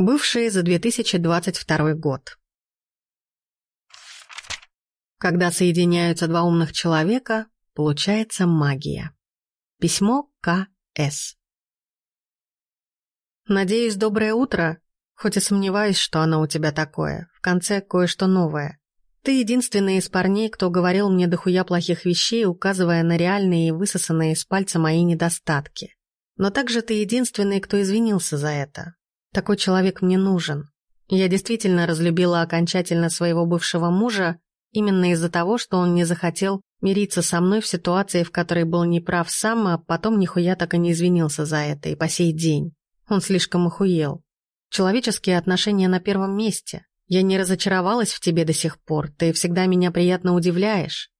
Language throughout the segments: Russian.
Бывшие за 2022 год. Когда соединяются два умных человека, получается магия. Письмо К.С. Надеюсь, доброе утро, хоть и сомневаюсь, что оно у тебя такое. В конце кое-что новое. Ты единственный из парней, кто говорил мне дохуя плохих вещей, указывая на реальные и высосанные из пальца мои недостатки. Но также ты единственный, кто извинился за это. Такой человек мне нужен. Я действительно разлюбила окончательно своего бывшего мужа именно из-за того, что он не захотел мириться со мной в ситуации, в которой был неправ сам, а потом нихуя так и не извинился за это, и по сей день. Он слишком охуел. Человеческие отношения на первом месте. Я не разочаровалась в тебе до сих пор, ты всегда меня приятно удивляешь.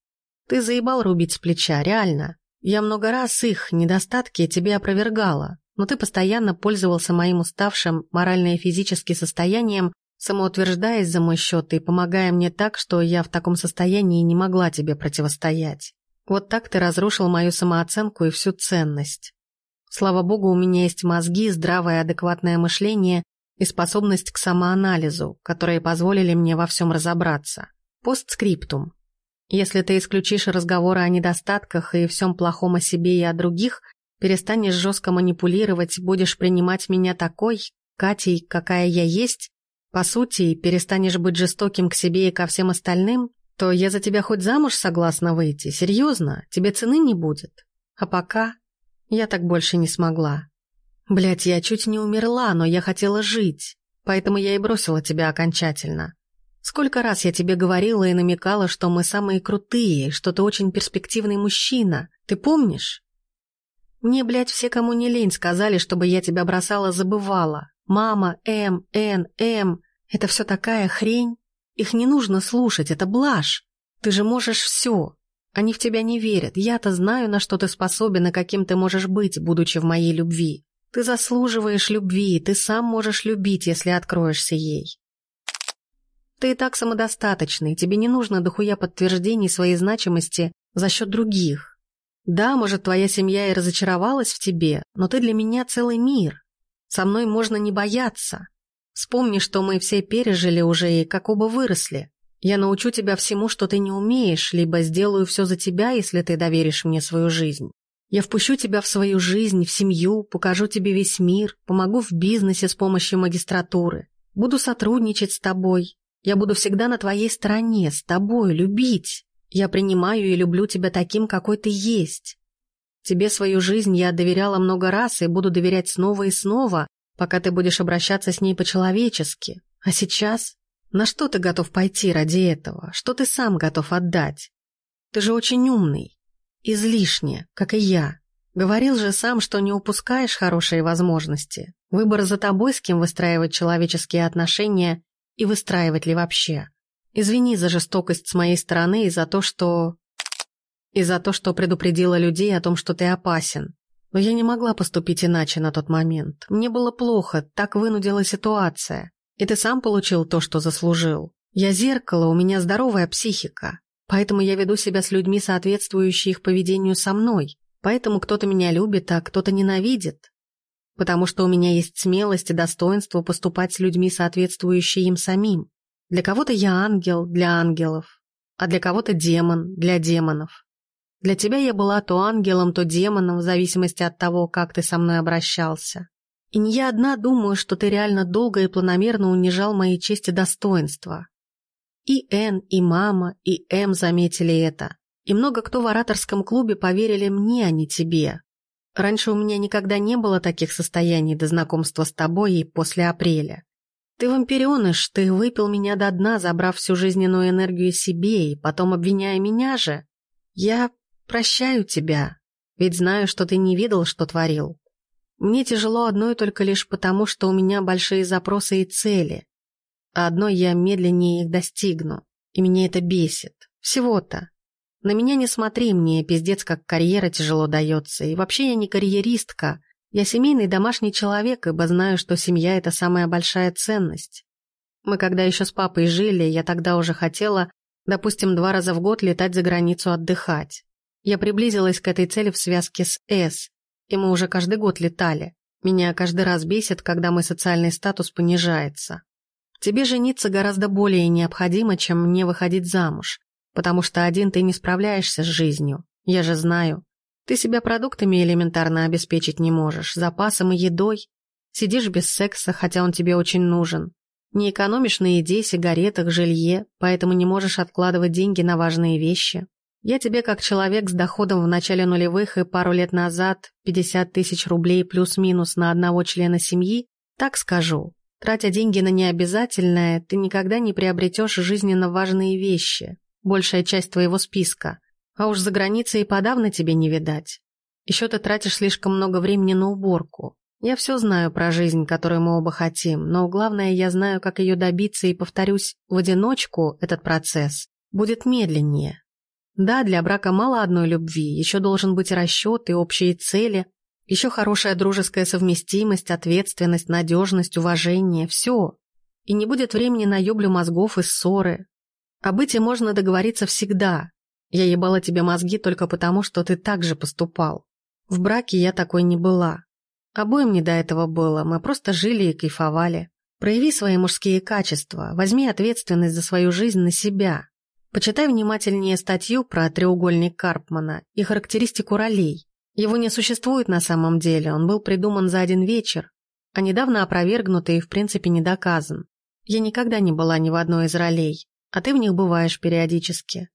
Ты заебал рубить с плеча, реально. Я много раз их недостатки тебе опровергала, но ты постоянно пользовался моим уставшим морально и физически состоянием, самоутверждаясь за мой счет и помогая мне так, что я в таком состоянии не могла тебе противостоять. Вот так ты разрушил мою самооценку и всю ценность. Слава богу, у меня есть мозги, здравое адекватное мышление и способность к самоанализу, которые позволили мне во всем разобраться. Постскриптум. Если ты исключишь разговоры о недостатках и всем плохом о себе и о других, перестанешь жестко манипулировать, будешь принимать меня такой, Катей, какая я есть, по сути, перестанешь быть жестоким к себе и ко всем остальным, то я за тебя хоть замуж согласна выйти, серьезно, тебе цены не будет. А пока я так больше не смогла. Блять, я чуть не умерла, но я хотела жить, поэтому я и бросила тебя окончательно. Сколько раз я тебе говорила и намекала, что мы самые крутые, что ты очень перспективный мужчина, ты помнишь? Мне, блядь, все, кому не лень, сказали, чтобы я тебя бросала, забывала. Мама, М, Н, М. Это все такая хрень. Их не нужно слушать, это блажь. Ты же можешь все. Они в тебя не верят. Я-то знаю, на что ты способен и каким ты можешь быть, будучи в моей любви. Ты заслуживаешь любви, ты сам можешь любить, если откроешься ей. Ты и так самодостаточный, тебе не нужно дохуя подтверждений своей значимости за счет других. Да, может, твоя семья и разочаровалась в тебе, но ты для меня целый мир. Со мной можно не бояться. Вспомни, что мы все пережили уже и как оба выросли. Я научу тебя всему, что ты не умеешь, либо сделаю все за тебя, если ты доверишь мне свою жизнь. Я впущу тебя в свою жизнь, в семью, покажу тебе весь мир, помогу в бизнесе с помощью магистратуры. Буду сотрудничать с тобой. Я буду всегда на твоей стороне, с тобой, любить. Я принимаю и люблю тебя таким, какой ты есть. Тебе свою жизнь я доверяла много раз и буду доверять снова и снова, пока ты будешь обращаться с ней по-человечески. А сейчас? На что ты готов пойти ради этого? Что ты сам готов отдать? Ты же очень умный. Излишне, как и я. Говорил же сам, что не упускаешь хорошие возможности. Выбор за тобой, с кем выстраивать человеческие отношения и выстраивать ли вообще. Извини за жестокость с моей стороны и за то, что... И за то, что предупредила людей о том, что ты опасен. Но я не могла поступить иначе на тот момент. Мне было плохо, так вынудила ситуация. И ты сам получил то, что заслужил. Я зеркало, у меня здоровая психика. Поэтому я веду себя с людьми, соответствующие их поведению со мной. Поэтому кто-то меня любит, а кто-то ненавидит. Потому что у меня есть смелость и достоинство поступать с людьми, соответствующие им самим. Для кого-то я ангел для ангелов, а для кого-то демон для демонов. Для тебя я была то ангелом, то демоном, в зависимости от того, как ты со мной обращался. И не я одна думаю, что ты реально долго и планомерно унижал мои честь и достоинства. И Н, и мама, и М заметили это. И много кто в ораторском клубе поверили мне, а не тебе. Раньше у меня никогда не было таких состояний до знакомства с тобой и после апреля. Ты вампиреныш, ты выпил меня до дна, забрав всю жизненную энергию себе и потом обвиняя меня же. Я прощаю тебя, ведь знаю, что ты не видел, что творил. Мне тяжело одной только лишь потому, что у меня большие запросы и цели. А одной я медленнее их достигну, и меня это бесит. Всего-то. На меня не смотри, мне пиздец как карьера тяжело дается, и вообще я не карьеристка, я семейный домашний человек, ибо знаю, что семья – это самая большая ценность. Мы когда еще с папой жили, я тогда уже хотела, допустим, два раза в год летать за границу отдыхать. Я приблизилась к этой цели в связке с С, и мы уже каждый год летали. Меня каждый раз бесит, когда мой социальный статус понижается. Тебе жениться гораздо более необходимо, чем мне выходить замуж, потому что один ты не справляешься с жизнью. Я же знаю. Ты себя продуктами элементарно обеспечить не можешь, запасом и едой. Сидишь без секса, хотя он тебе очень нужен. Не экономишь на еде, сигаретах, жилье, поэтому не можешь откладывать деньги на важные вещи. Я тебе как человек с доходом в начале нулевых и пару лет назад 50 тысяч рублей плюс-минус на одного члена семьи, так скажу. Тратя деньги на необязательное, ты никогда не приобретешь жизненно важные вещи, большая часть твоего списка. А уж за границей и подавно тебе не видать. Еще ты тратишь слишком много времени на уборку. Я все знаю про жизнь, которую мы оба хотим, но главное, я знаю, как ее добиться, и, повторюсь, в одиночку этот процесс будет медленнее. Да, для брака мало одной любви, еще должен быть расчет и общие цели, еще хорошая дружеская совместимость, ответственность, надежность, уважение, все. И не будет времени на ёблю мозгов и ссоры. О быте можно договориться всегда. Я ебала тебе мозги только потому, что ты так же поступал. В браке я такой не была. Обоим не до этого было, мы просто жили и кайфовали. Прояви свои мужские качества, возьми ответственность за свою жизнь на себя. Почитай внимательнее статью про треугольник Карпмана и характеристику ролей. Его не существует на самом деле, он был придуман за один вечер, а недавно опровергнутый и в принципе не доказан. Я никогда не была ни в одной из ролей, а ты в них бываешь периодически.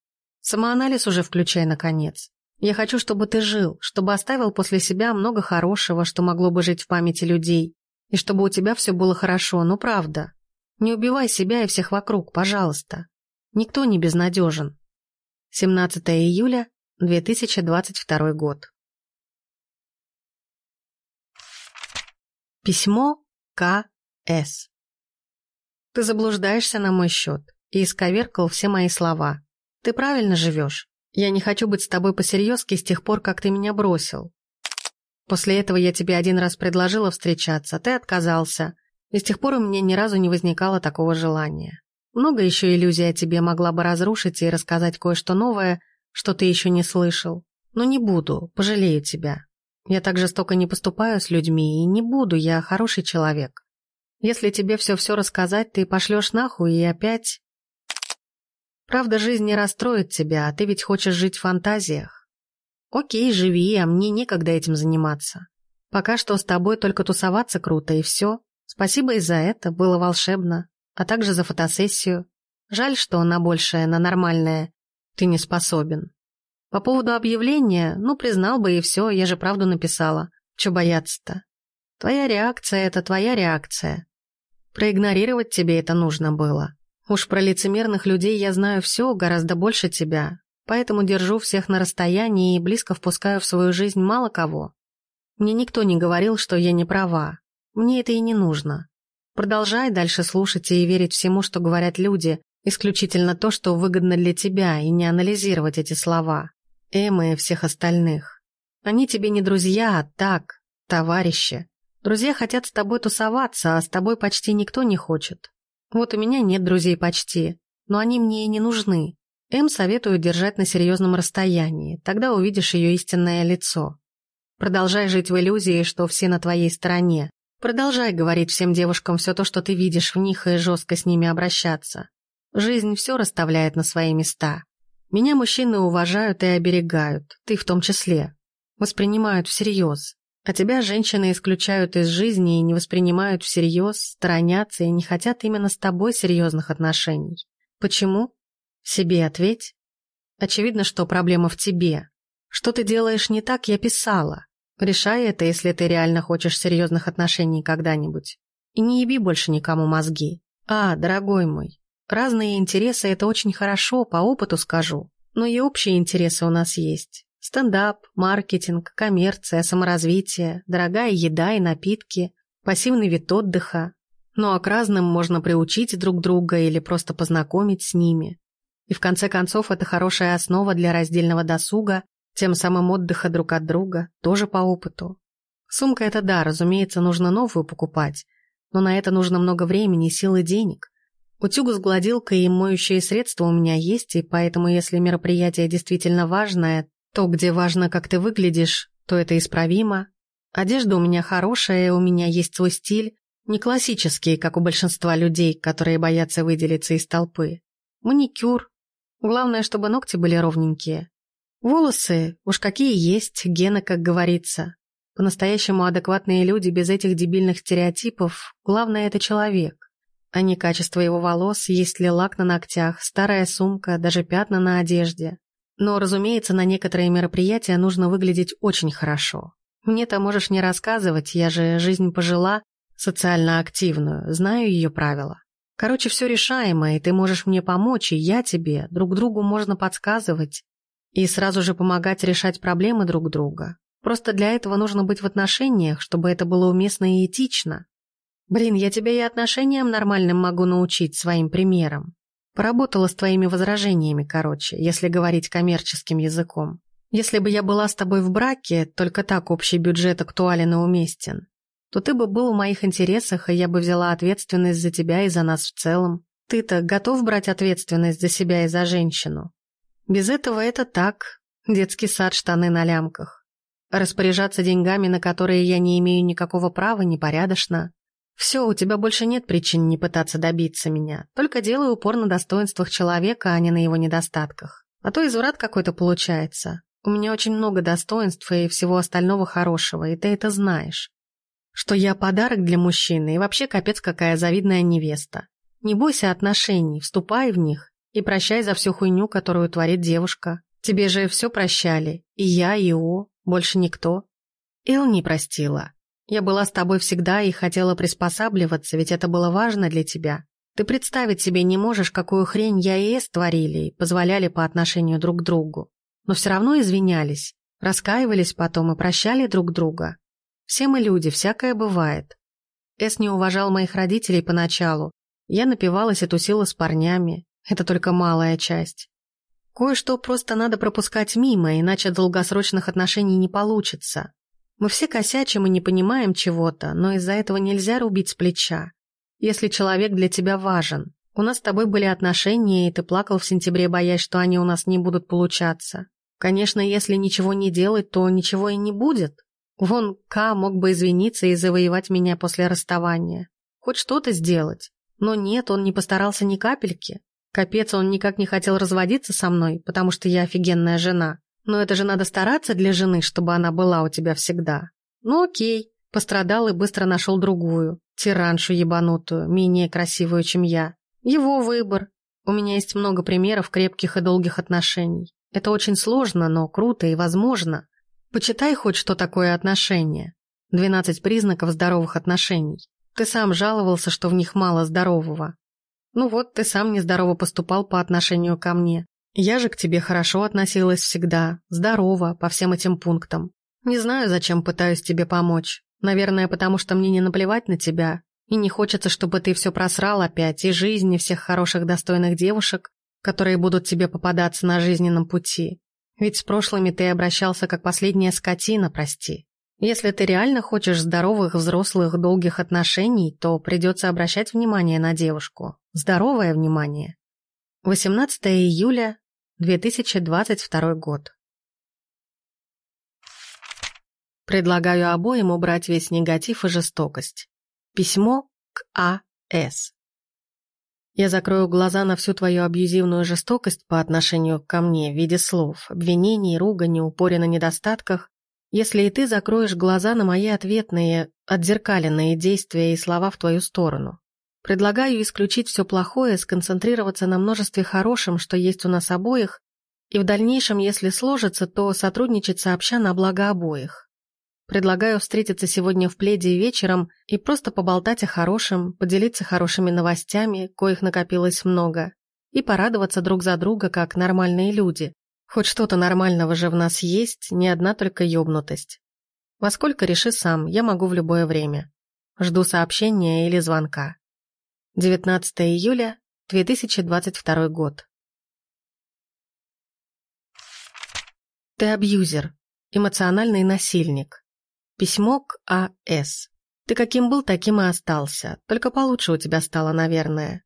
Самоанализ уже включай, наконец. Я хочу, чтобы ты жил, чтобы оставил после себя много хорошего, что могло бы жить в памяти людей, и чтобы у тебя все было хорошо, ну правда. Не убивай себя и всех вокруг, пожалуйста. Никто не безнадежен. 17 июля 2022 год. Письмо К.С. Ты заблуждаешься на мой счет и исковеркал все мои слова. Ты правильно живешь. Я не хочу быть с тобой посерьезки с тех пор, как ты меня бросил. После этого я тебе один раз предложила встречаться, ты отказался, и с тех пор у меня ни разу не возникало такого желания. Много еще иллюзий о тебе могла бы разрушить и рассказать кое-что новое, что ты еще не слышал. Но не буду, пожалею тебя. Я так жестоко не поступаю с людьми, и не буду, я хороший человек. Если тебе все-все рассказать, ты пошлешь нахуй и опять... Правда, жизнь не расстроит тебя, а ты ведь хочешь жить в фантазиях. Окей, живи, а мне некогда этим заниматься. Пока что с тобой только тусоваться круто, и все. Спасибо и за это, было волшебно. А также за фотосессию. Жаль, что на большее, на нормальное ты не способен. По поводу объявления, ну, признал бы и все, я же правду написала. Че бояться-то? Твоя реакция — это твоя реакция. Проигнорировать тебе это нужно было. Уж про лицемерных людей я знаю все, гораздо больше тебя, поэтому держу всех на расстоянии и близко впускаю в свою жизнь мало кого. Мне никто не говорил, что я не права. Мне это и не нужно. Продолжай дальше слушать и верить всему, что говорят люди, исключительно то, что выгодно для тебя, и не анализировать эти слова. Эммы и всех остальных. Они тебе не друзья, а так, товарищи. Друзья хотят с тобой тусоваться, а с тобой почти никто не хочет. Вот у меня нет друзей почти, но они мне и не нужны. Эм советую держать на серьезном расстоянии, тогда увидишь ее истинное лицо. Продолжай жить в иллюзии, что все на твоей стороне. Продолжай говорить всем девушкам все то, что ты видишь в них, и жестко с ними обращаться. Жизнь все расставляет на свои места. Меня мужчины уважают и оберегают, ты в том числе. Воспринимают всерьез. А тебя женщины исключают из жизни и не воспринимают всерьез, сторонятся и не хотят именно с тобой серьезных отношений. Почему? Себе ответь. Очевидно, что проблема в тебе. Что ты делаешь не так, я писала. Решай это, если ты реально хочешь серьезных отношений когда-нибудь. И не еби больше никому мозги. А, дорогой мой, Разные интересы – это очень хорошо, по опыту скажу. Но и общие интересы у нас есть. Стендап, маркетинг, коммерция, саморазвитие, дорогая еда и напитки, пассивный вид отдыха. Ну а к разным можно приучить друг друга или просто познакомить с ними. И в конце концов это хорошая основа для раздельного досуга, тем самым отдыха друг от друга, тоже по опыту. Сумка – это да, разумеется, нужно новую покупать, но на это нужно много времени, сил и денег. Утюг с гладилкой и моющие средства у меня есть, и поэтому если мероприятие действительно важное, то где важно, как ты выглядишь, то это исправимо. Одежда у меня хорошая, у меня есть свой стиль, не классический, как у большинства людей, которые боятся выделиться из толпы. Маникюр. Главное, чтобы ногти были ровненькие. Волосы, уж какие есть, гены, как говорится. По-настоящему адекватные люди без этих дебильных стереотипов, главное это человек. А не качество его волос, есть ли лак на ногтях, старая сумка, даже пятна на одежде. Но, разумеется, на некоторые мероприятия нужно выглядеть очень хорошо. Мне-то можешь не рассказывать, я же жизнь пожила, социально активную, знаю ее правила. Короче, все решаемо, и ты можешь мне помочь, и я тебе, друг другу можно подсказывать и сразу же помогать решать проблемы друг друга. Просто для этого нужно быть в отношениях, чтобы это было уместно и этично. Блин, я тебя и отношениям нормальным могу научить своим примером. Поработала с твоими возражениями, короче, если говорить коммерческим языком. Если бы я была с тобой в браке, только так общий бюджет актуален и уместен, то ты бы был в моих интересах, и я бы взяла ответственность за тебя и за нас в целом. Ты-то готов брать ответственность за себя и за женщину? Без этого это так, детский сад, штаны на лямках. Распоряжаться деньгами, на которые я не имею никакого права, непорядочно. Все, у тебя больше нет причин не пытаться добиться меня. Только делай упор на достоинствах человека, а не на его недостатках. А то изврат какой-то получается. У меня очень много достоинств и всего остального хорошего, и ты это знаешь. Что я подарок для мужчины и вообще капец какая завидная невеста. Не бойся отношений, вступай в них и прощай за всю хуйню, которую творит девушка. Тебе же все прощали, и я, и О, больше никто. Эл не простила. Я была с тобой всегда и хотела приспосабливаться, ведь это было важно для тебя. Ты представить себе не можешь, какую хрень я и Эс творили и позволяли по отношению друг к другу. Но все равно извинялись, раскаивались потом и прощали друг друга. Все мы люди, всякое бывает. Эс не уважал моих родителей поначалу. Я напивалась и тусила с парнями. Это только малая часть. Кое-что просто надо пропускать мимо, иначе долгосрочных отношений не получится. Мы все косячим и не понимаем чего-то, но из-за этого нельзя рубить с плеча. Если человек для тебя важен. У нас с тобой были отношения, и ты плакал в сентябре, боясь, что они у нас не будут получаться. Конечно, если ничего не делать, то ничего и не будет. Вон К мог бы извиниться и завоевать меня после расставания. Хоть что-то сделать. Но нет, он не постарался ни капельки. Капец, он никак не хотел разводиться со мной, потому что я офигенная жена. Но это же надо стараться для жены, чтобы она была у тебя всегда. Ну окей, пострадал и быстро нашел другую, тираншу ебанутую, менее красивую, чем я. Его выбор. У меня есть много примеров крепких и долгих отношений. Это очень сложно, но круто и возможно. Почитай хоть, что такое отношения. 12 признаков здоровых отношений. Ты сам жаловался, что в них мало здорового. Ну вот, ты сам нездорово поступал по отношению ко мне. Я же к тебе хорошо относилась всегда, здорово, по всем этим пунктам. Не знаю, зачем пытаюсь тебе помочь. Наверное, потому что мне не наплевать на тебя. И не хочется, чтобы ты все просрал опять, и жизнь, и всех хороших достойных девушек, которые будут тебе попадаться на жизненном пути. Ведь с прошлыми ты обращался как последняя скотина, прости. Если ты реально хочешь здоровых, взрослых, долгих отношений, то придется обращать внимание на девушку. Здоровое внимание. 18 июля 2022 год. Предлагаю обоим убрать весь негатив и жестокость. Письмо к А.С. Я закрою глаза на всю твою абьюзивную жестокость по отношению ко мне в виде слов, обвинений, ругани, упоре на недостатках если и ты закроешь глаза на мои ответные, отзеркаленные действия и слова в твою сторону. Предлагаю исключить все плохое, сконцентрироваться на множестве хорошем, что есть у нас обоих, и в дальнейшем, если сложится, то сотрудничать сообща на благо обоих. Предлагаю встретиться сегодня в пледе вечером и просто поболтать о хорошем, поделиться хорошими новостями, коих накопилось много, и порадоваться друг за друга, как нормальные люди, Хоть что-то нормального же в нас есть, не одна только ёбнутость. Во сколько реши сам, я могу в любое время. Жду сообщения или звонка. 19 июля 2022 год. Ты абьюзер, эмоциональный насильник. Письмо к А.С. Ты каким был, таким и остался, только получше у тебя стало, наверное.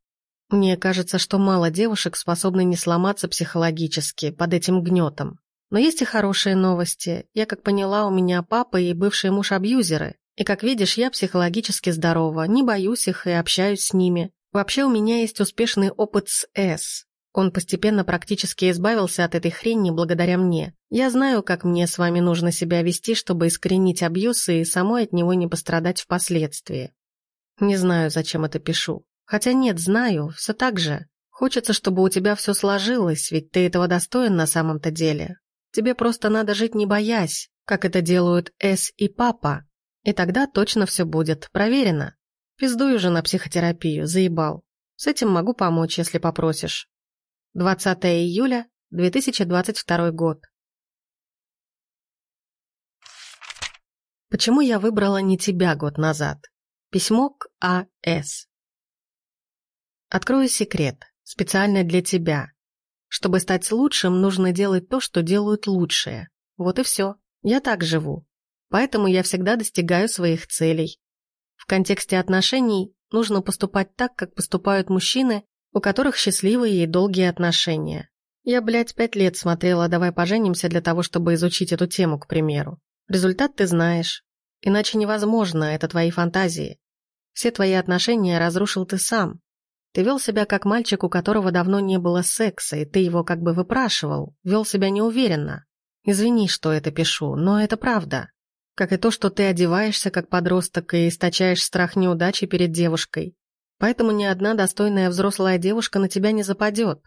Мне кажется, что мало девушек способны не сломаться психологически под этим гнетом. Но есть и хорошие новости. Я, как поняла, у меня папа и бывший муж абьюзеры. И, как видишь, я психологически здорова, не боюсь их и общаюсь с ними. Вообще у меня есть успешный опыт с С. Он постепенно практически избавился от этой хрени благодаря мне. Я знаю, как мне с вами нужно себя вести, чтобы искоренить абьюз и самой от него не пострадать впоследствии. Не знаю, зачем это пишу. Хотя нет, знаю, все так же. Хочется, чтобы у тебя все сложилось, ведь ты этого достоин на самом-то деле. Тебе просто надо жить не боясь, как это делают С и папа. И тогда точно все будет, проверено. Пиздую же на психотерапию, заебал. С этим могу помочь, если попросишь. 20 июля 2022 год. Почему я выбрала не тебя год назад? Письмо к А.С. Открою секрет, специально для тебя. Чтобы стать лучшим, нужно делать то, что делают лучшие. Вот и все. Я так живу. Поэтому я всегда достигаю своих целей. В контексте отношений нужно поступать так, как поступают мужчины, у которых счастливые и долгие отношения. Я, блядь, пять лет смотрела «Давай поженимся» для того, чтобы изучить эту тему, к примеру. Результат ты знаешь. Иначе невозможно, это твои фантазии. Все твои отношения разрушил ты сам. Ты вел себя как мальчик, у которого давно не было секса, и ты его как бы выпрашивал, вел себя неуверенно. Извини, что это пишу, но это правда. Как и то, что ты одеваешься как подросток и источаешь страх неудачи перед девушкой. Поэтому ни одна достойная взрослая девушка на тебя не западет.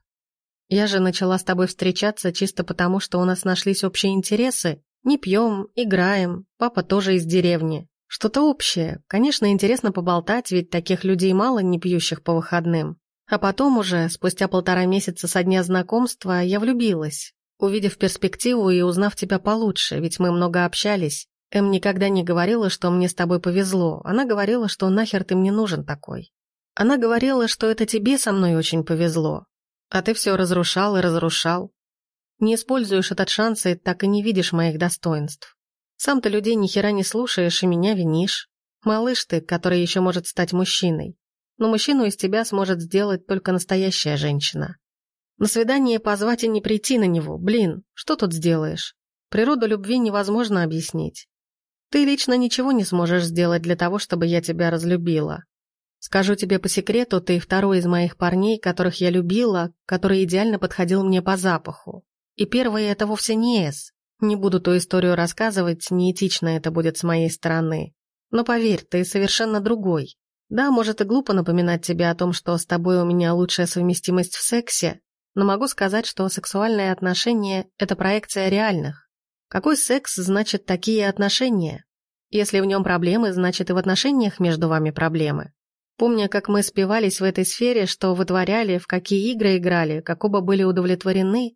Я же начала с тобой встречаться чисто потому, что у нас нашлись общие интересы. Не пьем, играем, папа тоже из деревни. Что-то общее. Конечно, интересно поболтать, ведь таких людей мало, не пьющих по выходным. А потом уже, спустя полтора месяца со дня знакомства, я влюбилась. Увидев перспективу и узнав тебя получше, ведь мы много общались. Эм никогда не говорила, что мне с тобой повезло. Она говорила, что нахер ты мне нужен такой. Она говорила, что это тебе со мной очень повезло, а ты все разрушал и разрушал. Не используешь этот шанс и так и не видишь моих достоинств. Сам ты людей ни хера не слушаешь и меня винишь. Малыш ты, который еще может стать мужчиной. Но мужчину из тебя сможет сделать только настоящая женщина. На свидание позвать и не прийти на него, блин, что тут сделаешь? Природу любви невозможно объяснить. Ты лично ничего не сможешь сделать для того, чтобы я тебя разлюбила. Скажу тебе по секрету, ты второй из моих парней, которых я любила, который идеально подходил мне по запаху. И первый это вовсе не Эс. Не буду ту историю рассказывать, неэтично это будет с моей стороны. Но поверь, ты совершенно другой. Да, может и глупо напоминать тебе о том, что с тобой у меня лучшая совместимость в сексе, но могу сказать, что сексуальные отношения – это проекция реальных. Какой секс значит такие отношения? Если в нем проблемы, значит и в отношениях между вами проблемы. Помня, как мы спивались в этой сфере, что вытворяли, в какие игры играли, как оба были удовлетворены,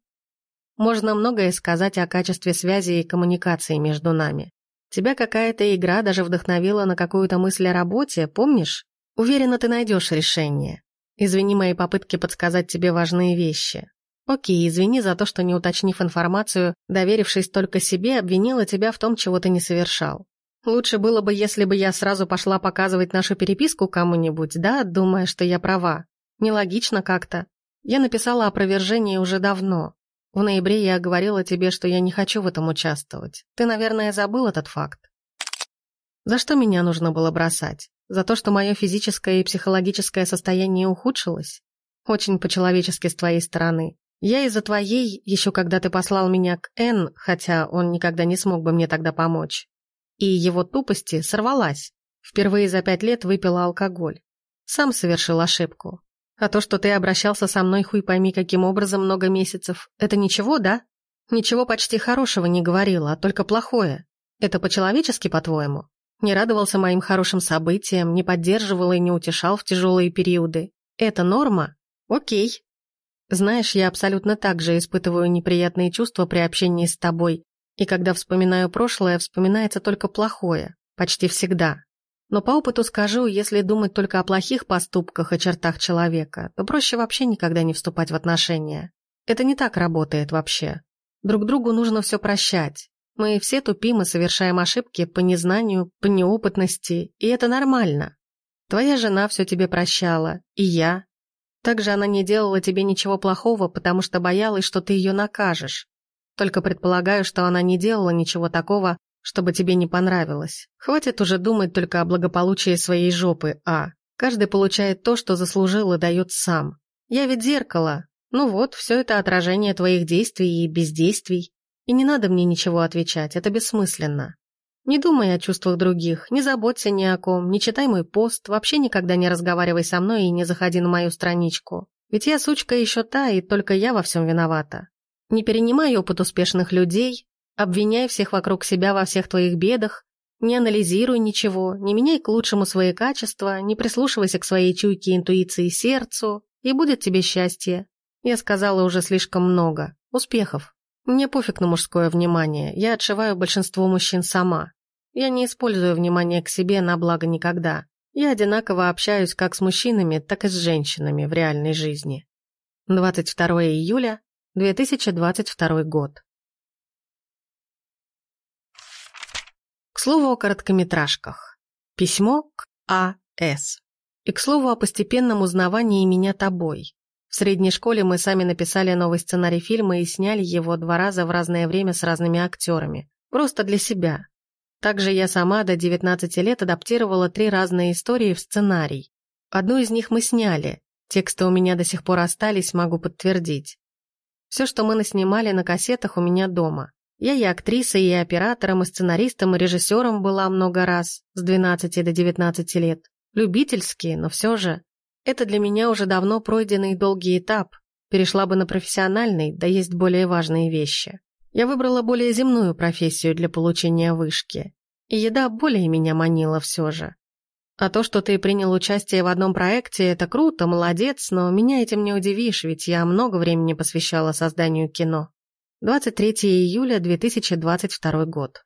можно многое сказать о качестве связи и коммуникации между нами. Тебя какая-то игра даже вдохновила на какую-то мысль о работе, помнишь? Уверена, ты найдешь решение. Извини мои попытки подсказать тебе важные вещи. Окей, извини за то, что, не уточнив информацию, доверившись только себе, обвинила тебя в том, чего ты не совершал. Лучше было бы, если бы я сразу пошла показывать нашу переписку кому-нибудь, да, думая, что я права. Нелогично как-то. Я написала опровержение уже давно. В ноябре я говорила тебе, что я не хочу в этом участвовать. Ты, наверное, забыл этот факт. За что меня нужно было бросать? За то, что мое физическое и психологическое состояние ухудшилось? Очень по-человечески с твоей стороны. Я из-за твоей, еще когда ты послал меня к Н, хотя он никогда не смог бы мне тогда помочь, и его тупости сорвалась. Впервые за пять лет выпила алкоголь. Сам совершил ошибку. А то, что ты обращался со мной хуй пойми каким образом много месяцев, это ничего, да? Ничего почти хорошего не говорила, а только плохое. Это по-человечески, по-твоему? Не радовался моим хорошим событиям, не поддерживал и не утешал в тяжелые периоды. Это норма? Окей. Знаешь, я абсолютно так же испытываю неприятные чувства при общении с тобой, и когда вспоминаю прошлое, вспоминается только плохое, почти всегда. Но по опыту скажу, если думать только о плохих поступках и чертах человека, то проще вообще никогда не вступать в отношения. Это не так работает вообще. Друг другу нужно все прощать. Мы все тупим и совершаем ошибки по незнанию, по неопытности, и это нормально. Твоя жена все тебе прощала, и я. Также она не делала тебе ничего плохого, потому что боялась, что ты ее накажешь. Только предполагаю, что она не делала ничего такого, чтобы тебе не понравилось. Хватит уже думать только о благополучии своей жопы, а. Каждый получает то, что заслужил и дает сам. Я ведь зеркало. Ну вот, все это отражение твоих действий и бездействий. И не надо мне ничего отвечать, это бессмысленно. Не думай о чувствах других, не заботься ни о ком, не читай мой пост, вообще никогда не разговаривай со мной и не заходи на мою страничку. Ведь я сучка еще та, и только я во всем виновата. Не перенимай опыт успешных людей, обвиняй всех вокруг себя во всех твоих бедах, не анализируй ничего, не меняй к лучшему свои качества, не прислушивайся к своей чуйке, интуиции, сердцу, и будет тебе счастье. Я сказала уже слишком много. Успехов. Мне пофиг на мужское внимание, я отшиваю большинство мужчин сама. Я не использую внимание к себе на благо никогда. Я одинаково общаюсь как с мужчинами, так и с женщинами в реальной жизни. 22 июля 2022 год. К слову о короткометражках. Письмо к А.С. И к слову о постепенном узнавании меня тобой. В средней школе мы сами написали новый сценарий фильма и сняли его два раза в разное время с разными актерами. Просто для себя. Также я сама до 19 лет адаптировала три разные истории в сценарий. Одну из них мы сняли. Тексты у меня до сих пор остались, могу подтвердить. Все, что мы наснимали на кассетах, у меня дома. Я и актрисой, и оператором, и сценаристом, и режиссером была много раз, с 12 до 19 лет. Любительские, но все же. Это для меня уже давно пройденный долгий этап. Перешла бы на профессиональный, да есть более важные вещи. Я выбрала более земную профессию для получения вышки. И еда более меня манила все же. А то, что ты принял участие в одном проекте, это круто, молодец, но меня этим не удивишь, ведь я много времени посвящала созданию кино. 23 июля 2022 год.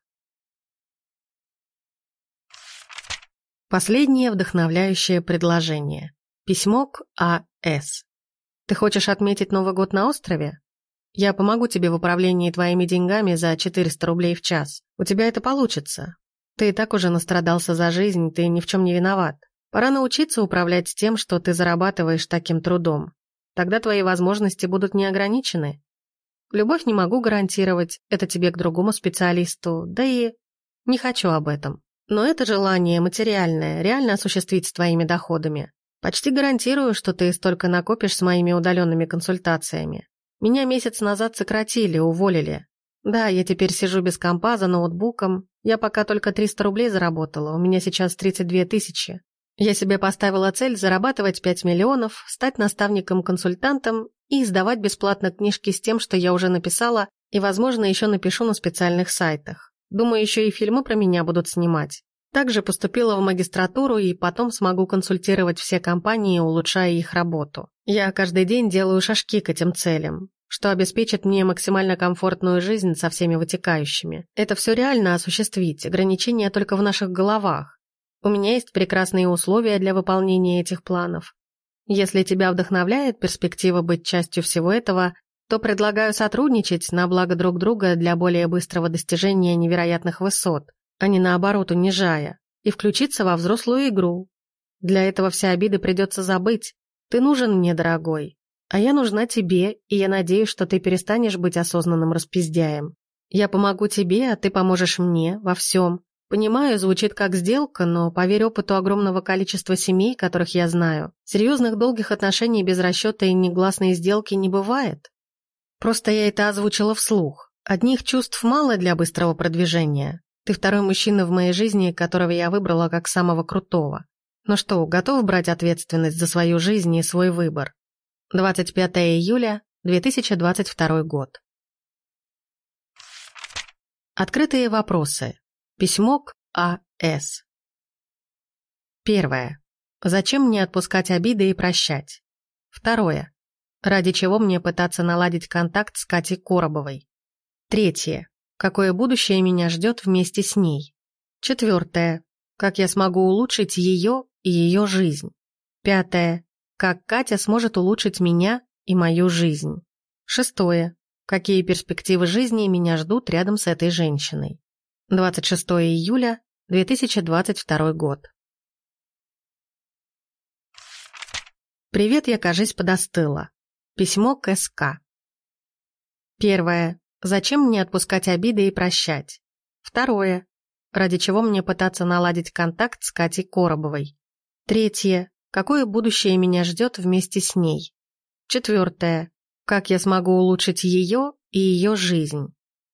Последнее вдохновляющее предложение. Письмо к А.С. Ты хочешь отметить Новый год на острове? Я помогу тебе в управлении твоими деньгами за 400 рублей в час. У тебя это получится. Ты и так уже настрадался за жизнь, ты ни в чем не виноват. Пора научиться управлять тем, что ты зарабатываешь таким трудом. Тогда твои возможности будут неограничены. Любовь не могу гарантировать, это тебе к другому специалисту, да и не хочу об этом. Но это желание материальное, реально осуществить с твоими доходами. Почти гарантирую, что ты столько накопишь с моими удаленными консультациями. Меня месяц назад сократили, уволили. Да, я теперь сижу без компа за ноутбуком. Я пока только 300 рублей заработала, у меня сейчас 32 тысячи. Я себе поставила цель зарабатывать 5 миллионов, стать наставником-консультантом и издавать бесплатно книжки с тем, что я уже написала, и, возможно, еще напишу на специальных сайтах. Думаю, еще и фильмы про меня будут снимать. Также поступила в магистратуру и потом смогу консультировать все компании, улучшая их работу. Я каждый день делаю шажки к этим целям, что обеспечит мне максимально комфортную жизнь со всеми вытекающими. Это все реально осуществить, ограничения только в наших головах. У меня есть прекрасные условия для выполнения этих планов. Если тебя вдохновляет перспектива быть частью всего этого, то предлагаю сотрудничать на благо друг друга для более быстрого достижения невероятных высот – а не наоборот унижая, и включиться во взрослую игру. Для этого все обиды придется забыть. Ты нужен мне, дорогой. А я нужна тебе, и я надеюсь, что ты перестанешь быть осознанным распиздяем. Я помогу тебе, а ты поможешь мне во всем. Понимаю, звучит как сделка, но поверь опыту огромного количества семей, которых я знаю, серьезных долгих отношений без расчета и негласной сделки не бывает. Просто я это озвучила вслух. Одних чувств мало для быстрого продвижения. Ты второй мужчина в моей жизни, которого я выбрала как самого крутого. Ну что, готов брать ответственность за свою жизнь и свой выбор? 25 июля 2022 год. Открытые вопросы. Письмо к А.С. Первое. Зачем мне отпускать обиды и прощать? Второе. Ради чего мне пытаться наладить контакт с Катей Коробовой? Третье. Какое будущее меня ждет вместе с ней? Четвертое. Как я смогу улучшить ее и ее жизнь? Пятое. Как Катя сможет улучшить меня и мою жизнь? Шестое. Какие перспективы жизни меня ждут рядом с этой женщиной? 26 июля 2022 год. Привет, я, кажись, подостыла. Письмо к СК. Первое. Зачем мне отпускать обиды и прощать? Второе. Ради чего мне пытаться наладить контакт с Катей Коробовой? Третье. Какое будущее меня ждет вместе с ней? Четвертое. Как я смогу улучшить ее и ее жизнь?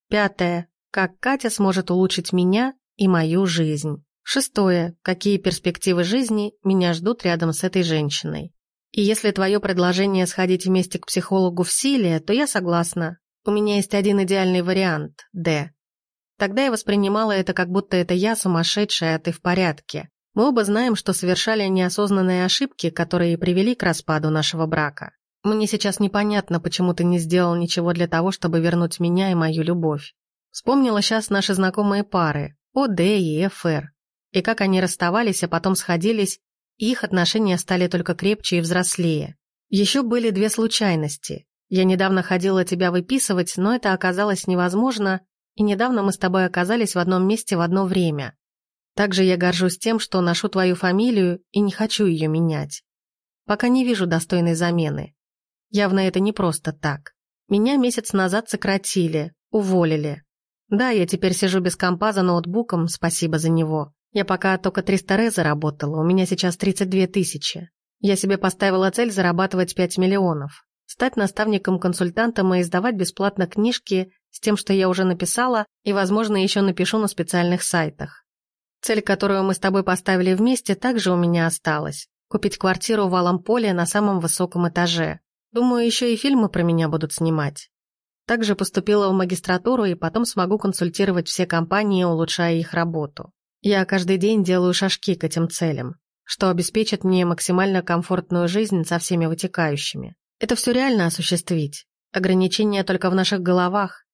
Пятое. Как Катя сможет улучшить меня и мою жизнь? Шестое. Какие перспективы жизни меня ждут рядом с этой женщиной? И если твое предложение сходить вместе к психологу в силе, то я согласна. У меня есть один идеальный вариант – Д. Тогда я воспринимала это, как будто это я сумасшедшая, а ты в порядке. Мы оба знаем, что совершали неосознанные ошибки, которые привели к распаду нашего брака. Мне сейчас непонятно, почему ты не сделал ничего для того, чтобы вернуть меня и мою любовь. Вспомнила сейчас наши знакомые пары – ОД и ФР и как они расставались, а потом сходились, и их отношения стали только крепче и взрослее. Еще были две случайности. Я недавно ходила тебя выписывать, но это оказалось невозможно, и недавно мы с тобой оказались в одном месте в одно время. Также я горжусь тем, что ношу твою фамилию и не хочу ее менять. Пока не вижу достойной замены. Явно это не просто так. Меня месяц назад сократили, уволили. Да, я теперь сижу без компа за ноутбуком, спасибо за него. Я пока только 300 ре заработала, у меня сейчас 32 тысячи. Я себе поставила цель зарабатывать 5 миллионов. Стать наставником-консультантом и издавать бесплатно книжки с тем, что я уже написала, и, возможно, еще напишу на специальных сайтах. Цель, которую мы с тобой поставили вместе, также у меня осталась. Купить квартиру в Аламполе на самом высоком этаже. Думаю, еще и фильмы про меня будут снимать. Также поступила в магистратуру и потом смогу консультировать все компании, улучшая их работу. Я каждый день делаю шажки к этим целям, что обеспечит мне максимально комфортную жизнь со всеми вытекающими. Это все реально осуществить. Ограничения только в наших головах.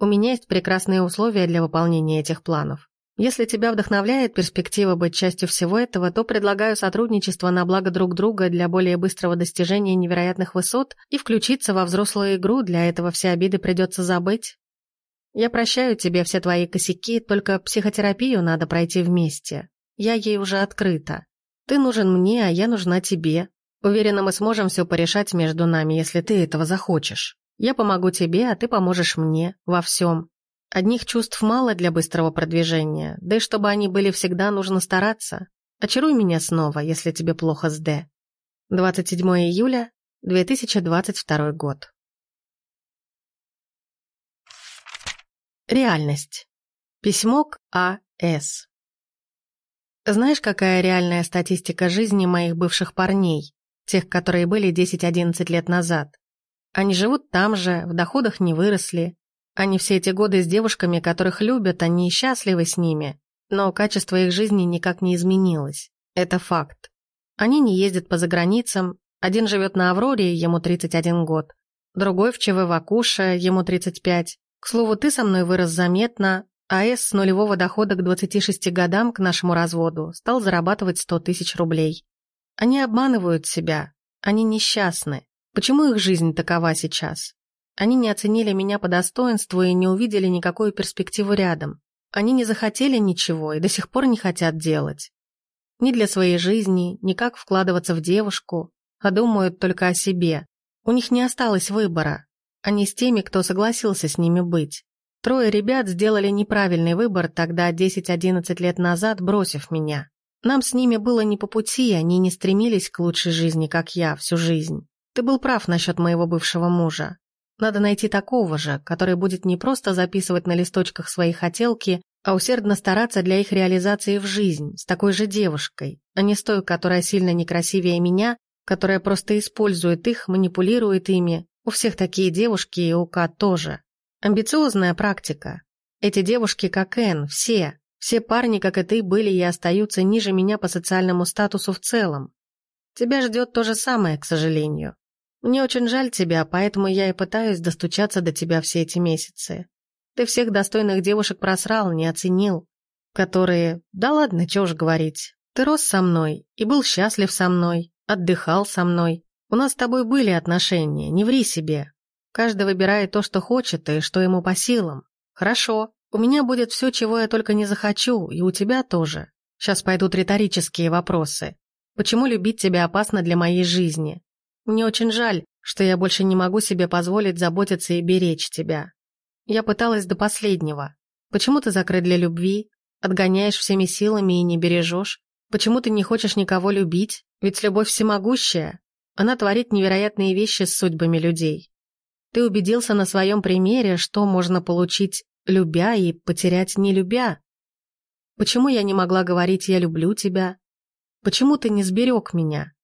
У меня есть прекрасные условия для выполнения этих планов. Если тебя вдохновляет перспектива быть частью всего этого, то предлагаю сотрудничество на благо друг друга для более быстрого достижения невероятных высот и включиться во взрослую игру, для этого все обиды придется забыть. Я прощаю тебе все твои косяки, только психотерапию надо пройти вместе. Я ей уже открыта. Ты нужен мне, а я нужна тебе. Уверена, мы сможем все порешать между нами, если ты этого захочешь. Я помогу тебе, а ты поможешь мне во всем. Одних чувств мало для быстрого продвижения, да и чтобы они были всегда, нужно стараться. Очаруй меня снова, если тебе плохо с Д. 27 июля 2022 год. Реальность. Письмо к А.С. Знаешь, какая реальная статистика жизни моих бывших парней, тех, которые были 10-11 лет назад? Они живут там же, в доходах не выросли. Они все эти годы с девушками, которых любят, они счастливы с ними, но качество их жизни никак не изменилось. Это факт. Они не ездят по заграницам, один живет на Авроре, ему 31 год, другой в ЧВ Вакуша, ему 35, к слову, ты со мной вырос заметно, а С с нулевого дохода к 26 годам к нашему разводу стал зарабатывать 100 тысяч рублей. Они обманывают себя, они несчастны. Почему их жизнь такова сейчас? Они не оценили меня по достоинству и не увидели никакую перспективу рядом. Они не захотели ничего и до сих пор не хотят делать. Ни для своей жизни, ни как вкладываться в девушку, а думают только о себе. У них не осталось выбора, не с теми, кто согласился с ними быть. Трое ребят сделали неправильный выбор тогда 10-11 лет назад, бросив меня. Нам с ними было не по пути, они не стремились к лучшей жизни, как я, всю жизнь. Ты был прав насчет моего бывшего мужа. Надо найти такого же, который будет не просто записывать на листочках свои хотелки, а усердно стараться для их реализации в жизнь, с такой же девушкой, а не с той, которая сильно некрасивее меня, которая просто использует их, манипулирует ими, у всех такие девушки, и у Ка тоже. Амбициозная практика. Эти девушки, как Энн, все, все парни, как и ты, были и остаются ниже меня по социальному статусу в целом. Тебя ждет то же самое, к сожалению. Мне очень жаль тебя, поэтому я и пытаюсь достучаться до тебя все эти месяцы. Ты всех достойных девушек просрал, не оценил. Которые... Да ладно, чё уж говорить. Ты рос со мной и был счастлив со мной, отдыхал со мной. У нас с тобой были отношения, не ври себе. Каждый выбирает то, что хочет и что ему по силам. Хорошо, у меня будет все, чего я только не захочу, и у тебя тоже. Сейчас пойдут риторические вопросы. Почему любить тебя опасно для моей жизни? Мне очень жаль, что я больше не могу себе позволить заботиться и беречь тебя. Я пыталась до последнего. Почему ты закрыт для любви? Отгоняешь всеми силами и не бережешь? Почему ты не хочешь никого любить? Ведь любовь всемогущая. Она творит невероятные вещи с судьбами людей. Ты убедился на своем примере, что можно получить, любя и потерять, не любя. Почему я не могла говорить «я люблю тебя»? Почему ты не сберег меня?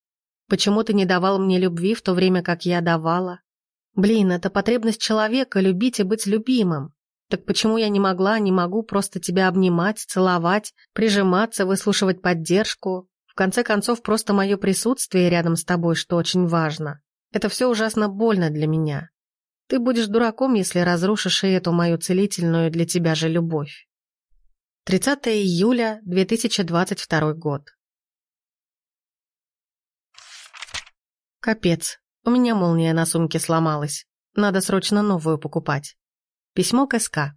Почему ты не давал мне любви в то время, как я давала? Блин, это потребность человека — любить и быть любимым. Так почему я не могла, не могу просто тебя обнимать, целовать, прижиматься, выслушивать поддержку? В конце концов, просто мое присутствие рядом с тобой, что очень важно. Это все ужасно больно для меня. Ты будешь дураком, если разрушишь и эту мою целительную для тебя же любовь. 30 июля 2022 год. Капец, у меня молния на сумке сломалась. Надо срочно новую покупать. Письмо к СК.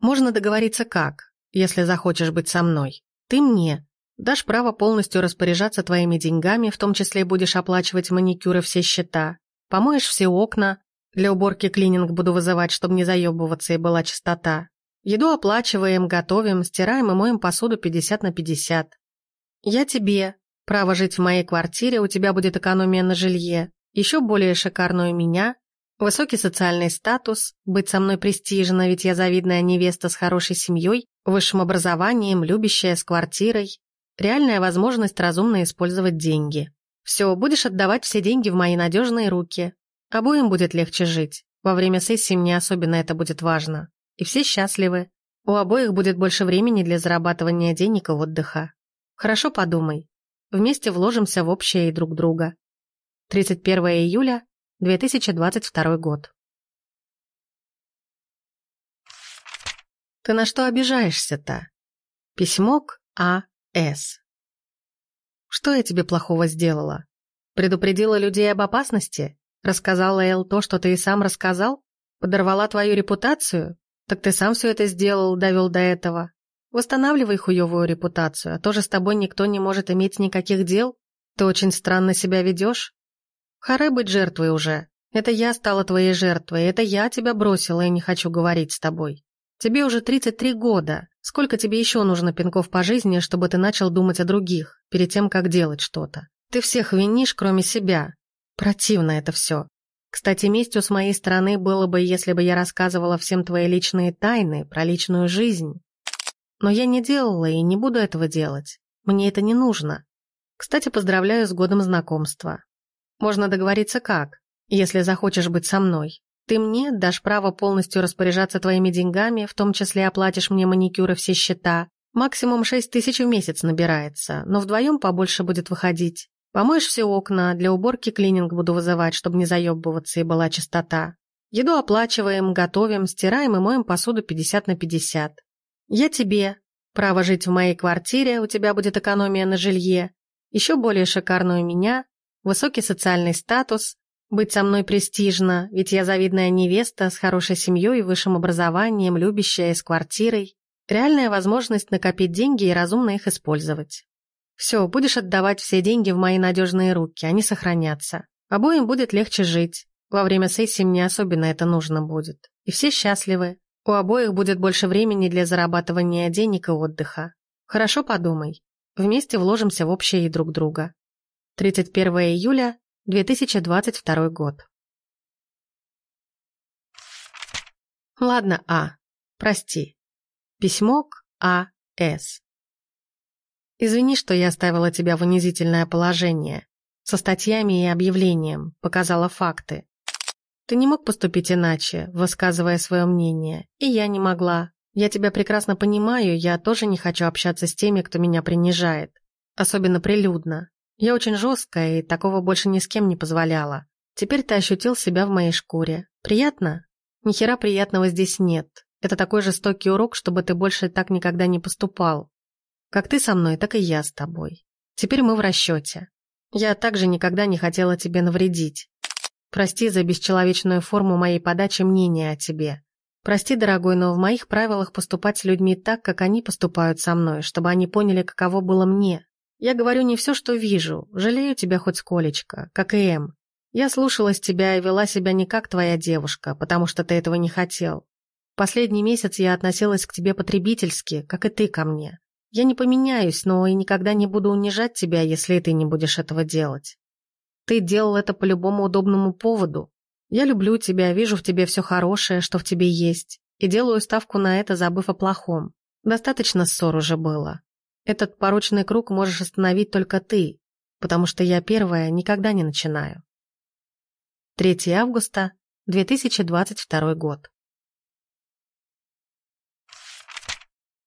Можно договориться как, если захочешь быть со мной. Ты мне дашь право полностью распоряжаться твоими деньгами, в том числе будешь оплачивать маникюры все счета, помоешь все окна, для уборки клининг буду вызывать, чтобы не заебываться и была чистота. Еду оплачиваем, готовим, стираем и моем посуду 50 на 50. Я тебе. Право жить в моей квартире, у тебя будет экономия на жилье. Еще более шикарную меня. Высокий социальный статус, быть со мной престижно, ведь я завидная невеста с хорошей семьей, высшим образованием, любящая, с квартирой. Реальная возможность разумно использовать деньги. Все, будешь отдавать все деньги в мои надежные руки. Обоим будет легче жить. Во время сессии мне особенно это будет важно и все счастливы. У обоих будет больше времени для зарабатывания денег и отдыха. Хорошо подумай. Вместе вложимся в общее и друг друга. 31 июля 2022 год. Ты на что обижаешься-то? Письмо к А.С. Что я тебе плохого сделала? Предупредила людей об опасности? Рассказала Эл то, что ты и сам рассказал? Подорвала твою репутацию? «Так ты сам все это сделал, довел до этого. Восстанавливай хуевую репутацию, а то же с тобой никто не может иметь никаких дел. Ты очень странно себя ведешь. Харе быть жертвой уже. Это я стала твоей жертвой, это я тебя бросила и не хочу говорить с тобой. Тебе уже 33 года. Сколько тебе еще нужно пинков по жизни, чтобы ты начал думать о других, перед тем, как делать что-то? Ты всех винишь, кроме себя. Противно это все. Кстати, местью с моей стороны было бы, если бы я рассказывала всем твои личные тайны про личную жизнь. Но я не делала и не буду этого делать. Мне это не нужно. Кстати, поздравляю с годом знакомства. Можно договориться как, если захочешь быть со мной. Ты мне дашь право полностью распоряжаться твоими деньгами, в том числе оплатишь мне маникюры все счета. Максимум шесть тысяч в месяц набирается, но вдвоем побольше будет выходить. Помоешь все окна, для уборки клининг буду вызывать, чтобы не заебываться и была чистота. Еду оплачиваем, готовим, стираем и моем посуду 50 на 50. Я тебе. Право жить в моей квартире, у тебя будет экономия на жилье. Еще более шикарную меня, высокий социальный статус, быть со мной престижно, ведь я завидная невеста с хорошей семьей и высшим образованием, любящая с квартирой. Реальная возможность накопить деньги и разумно их использовать. Все, будешь отдавать все деньги в мои надежные руки, они сохранятся. Обоим будет легче жить. Во время сессии мне особенно это нужно будет. И все счастливы. У обоих будет больше времени для зарабатывания денег и отдыха. Хорошо подумай. Вместе вложимся в общее и друг друга. 31 июля 2022 год. Ладно, А. Прости. Письмо к А. С. Извини, что я оставила тебя в унизительное положение. Со статьями и объявлением, показала факты. Ты не мог поступить иначе, высказывая свое мнение, и я не могла. Я тебя прекрасно понимаю, я тоже не хочу общаться с теми, кто меня принижает. Особенно прилюдно. Я очень жесткая и такого больше ни с кем не позволяла. Теперь ты ощутил себя в моей шкуре. Приятно? Ни хера приятного здесь нет. Это такой жестокий урок, чтобы ты больше так никогда не поступал. Как ты со мной, так и я с тобой. Теперь мы в расчете. Я также никогда не хотела тебе навредить. Прости за бесчеловечную форму моей подачи мнения о тебе. Прости, дорогой, но в моих правилах поступать с людьми так, как они поступают со мной, чтобы они поняли, каково было мне. Я говорю не все, что вижу, жалею тебя хоть сколечко, как и Эм. Я слушалась тебя и вела себя не как твоя девушка, потому что ты этого не хотел. Последний месяц я относилась к тебе потребительски, как и ты ко мне. Я не поменяюсь, но и никогда не буду унижать тебя, если ты не будешь этого делать. Ты делал это по любому удобному поводу. Я люблю тебя, вижу в тебе все хорошее, что в тебе есть, и делаю ставку на это, забыв о плохом. Достаточно ссор уже было. Этот порочный круг можешь остановить только ты, потому что я первая никогда не начинаю. 3 августа 2022 год.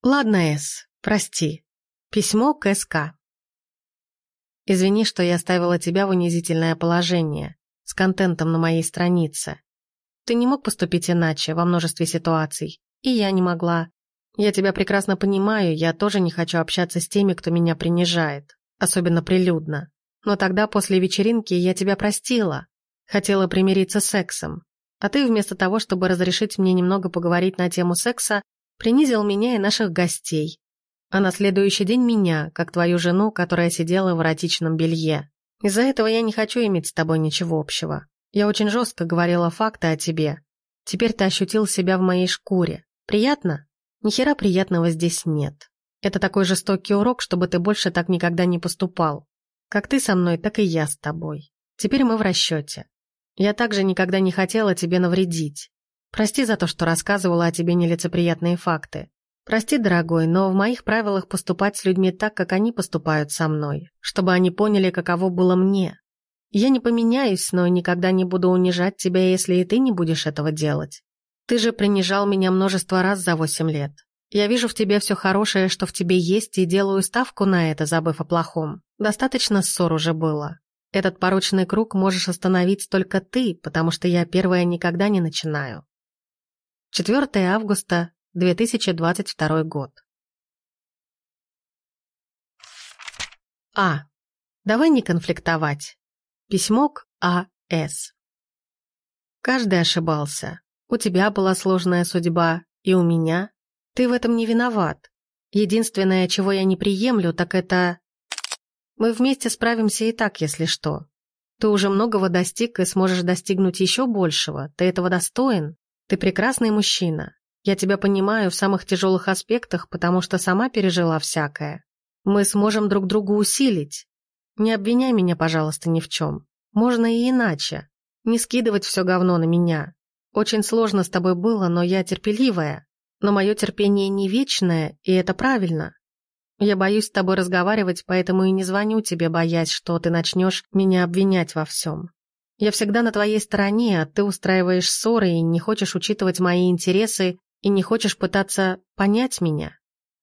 Ладно, Эс, прости. Письмо к СК. Извини, что я ставила тебя в унизительное положение с контентом на моей странице. Ты не мог поступить иначе во множестве ситуаций, и я не могла. Я тебя прекрасно понимаю, я тоже не хочу общаться с теми, кто меня принижает, особенно прилюдно. Но тогда после вечеринки я тебя простила, хотела примириться с сексом. А ты вместо того, чтобы разрешить мне немного поговорить на тему секса, принизил меня и наших гостей. А на следующий день меня, как твою жену, которая сидела в эротичном белье. Из-за этого я не хочу иметь с тобой ничего общего. Я очень жестко говорила факты о тебе. Теперь ты ощутил себя в моей шкуре. Приятно? Ни хера приятного здесь нет. Это такой жестокий урок, чтобы ты больше так никогда не поступал. Как ты со мной, так и я с тобой. Теперь мы в расчете. Я также никогда не хотела тебе навредить. Прости за то, что рассказывала о тебе нелицеприятные факты. Прости, дорогой, но в моих правилах поступать с людьми так, как они поступают со мной, чтобы они поняли, каково было мне. Я не поменяюсь, но никогда не буду унижать тебя, если и ты не будешь этого делать. Ты же принижал меня множество раз за восемь лет. Я вижу в тебе все хорошее, что в тебе есть, и делаю ставку на это, забыв о плохом. Достаточно ссор уже было. Этот порочный круг можешь остановить только ты, потому что я первая никогда не начинаю. 4 августа 2022 год. А. Давай не конфликтовать. Письмо к А.С. Каждый ошибался. У тебя была сложная судьба, и у меня. Ты в этом не виноват. Единственное, чего я не приемлю, так это... Мы вместе справимся и так, если что. Ты уже многого достиг и сможешь достигнуть еще большего. Ты этого достоин. Ты прекрасный мужчина. Я тебя понимаю в самых тяжелых аспектах, потому что сама пережила всякое. Мы сможем друг друга усилить. Не обвиняй меня, пожалуйста, ни в чем. Можно и иначе. Не скидывать все говно на меня. Очень сложно с тобой было, но я терпеливая. Но мое терпение не вечное, и это правильно. Я боюсь с тобой разговаривать, поэтому и не звоню тебе, боясь, что ты начнешь меня обвинять во всем. Я всегда на твоей стороне, а ты устраиваешь ссоры и не хочешь учитывать мои интересы и не хочешь пытаться понять меня.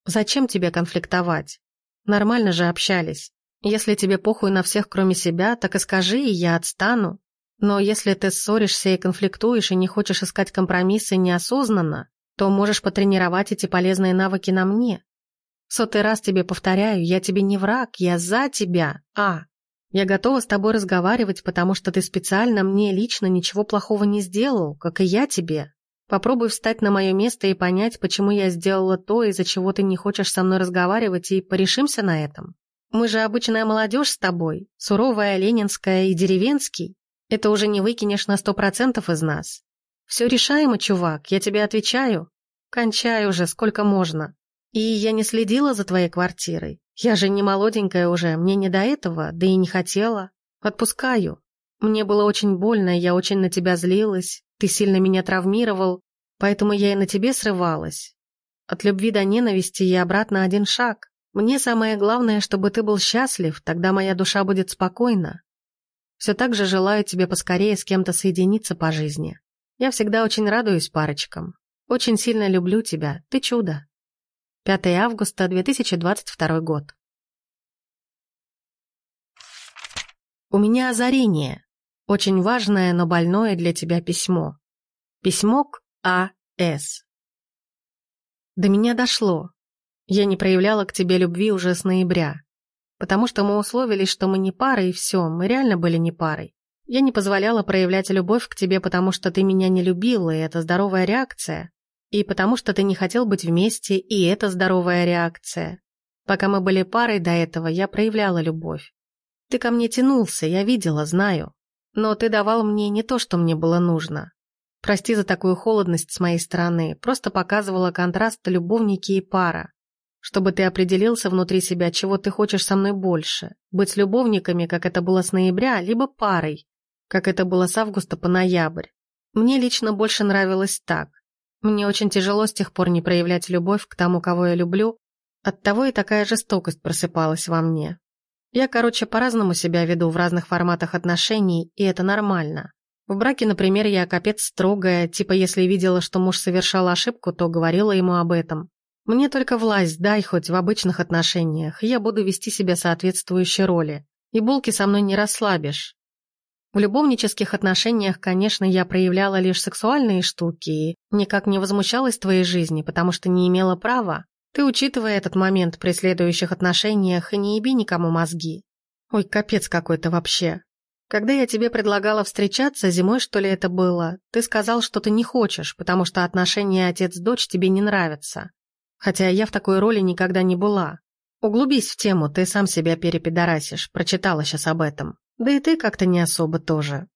Зачем тебе конфликтовать? Нормально же общались. Если тебе похуй на всех, кроме себя, так и скажи, и я отстану. Но если ты ссоришься и конфликтуешь и не хочешь искать компромиссы неосознанно, то можешь потренировать эти полезные навыки на мне. Сотый раз тебе повторяю, я тебе не враг, я за тебя, а. Я готова с тобой разговаривать, потому что ты специально мне лично ничего плохого не сделал, как и я тебе. Попробуй встать на мое место и понять, почему я сделала то, из-за чего ты не хочешь со мной разговаривать, и порешимся на этом. Мы же обычная молодежь с тобой, суровая, ленинская и деревенский. Это уже не выкинешь на сто процентов из нас. Все решаемо, чувак, я тебе отвечаю. Кончай уже, сколько можно. И я не следила за твоей квартирой. Я же не молоденькая уже, мне не до этого, да и не хотела. Отпускаю. Мне было очень больно, я очень на тебя злилась, ты сильно меня травмировал, поэтому я и на тебе срывалась. От любви до ненависти я обратно один шаг. Мне самое главное, чтобы ты был счастлив, тогда моя душа будет спокойна. Все так же желаю тебе поскорее с кем-то соединиться по жизни. Я всегда очень радуюсь парочкам. Очень сильно люблю тебя, ты чудо. 5 августа 2022 год. У меня озарение. Очень важное, но больное для тебя письмо. Письмо к А.С. До меня дошло. Я не проявляла к тебе любви уже с ноября. Потому что мы условились, что мы не пара, и все, мы реально были не парой. Я не позволяла проявлять любовь к тебе, потому что ты меня не любила, и это здоровая реакция. И потому что ты не хотел быть вместе, и это здоровая реакция. Пока мы были парой до этого, я проявляла любовь. Ты ко мне тянулся, я видела, знаю. Но ты давал мне не то, что мне было нужно. Прости за такую холодность с моей стороны, просто показывала контраст любовники и пара. Чтобы ты определился внутри себя, чего ты хочешь со мной больше. Быть любовниками, как это было с ноября, либо парой, как это было с августа по ноябрь. Мне лично больше нравилось так. Мне очень тяжело с тех пор не проявлять любовь к тому, кого я люблю, оттого и такая жестокость просыпалась во мне. Я, короче, по-разному себя веду в разных форматах отношений, и это нормально. В браке, например, я капец строгая, типа если видела, что муж совершал ошибку, то говорила ему об этом. Мне только власть дай хоть в обычных отношениях, я буду вести себя соответствующей роли. И булки со мной не расслабишь. В любовнических отношениях, конечно, я проявляла лишь сексуальные штуки и никак не возмущалась твоей жизни, потому что не имела права. Ты, учитывая этот момент при следующих отношениях, не еби никому мозги. Ой, капец какой-то вообще. Когда я тебе предлагала встречаться, зимой что ли это было, ты сказал, что ты не хочешь, потому что отношения отец-дочь тебе не нравятся. Хотя я в такой роли никогда не была. Углубись в тему, ты сам себя перепидорасишь, прочитала сейчас об этом. Да и ты как-то не особо тоже.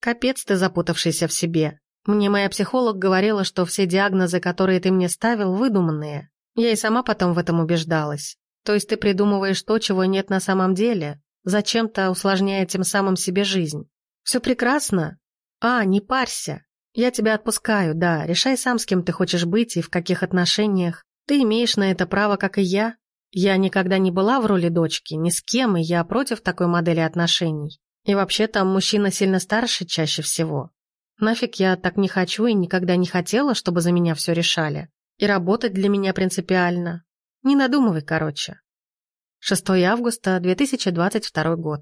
Капец ты запутавшийся в себе. Мне моя психолог говорила, что все диагнозы, которые ты мне ставил, выдуманные. Я и сама потом в этом убеждалась. То есть ты придумываешь то, чего нет на самом деле, зачем-то усложняя тем самым себе жизнь. Все прекрасно. А, не парься. Я тебя отпускаю, да, решай сам, с кем ты хочешь быть и в каких отношениях. Ты имеешь на это право, как и я. Я никогда не была в роли дочки, ни с кем, и я против такой модели отношений. И вообще там мужчина сильно старше чаще всего. Нафиг я так не хочу и никогда не хотела, чтобы за меня все решали. И работать для меня принципиально. Не надумывай, короче. 6 августа 2022 год.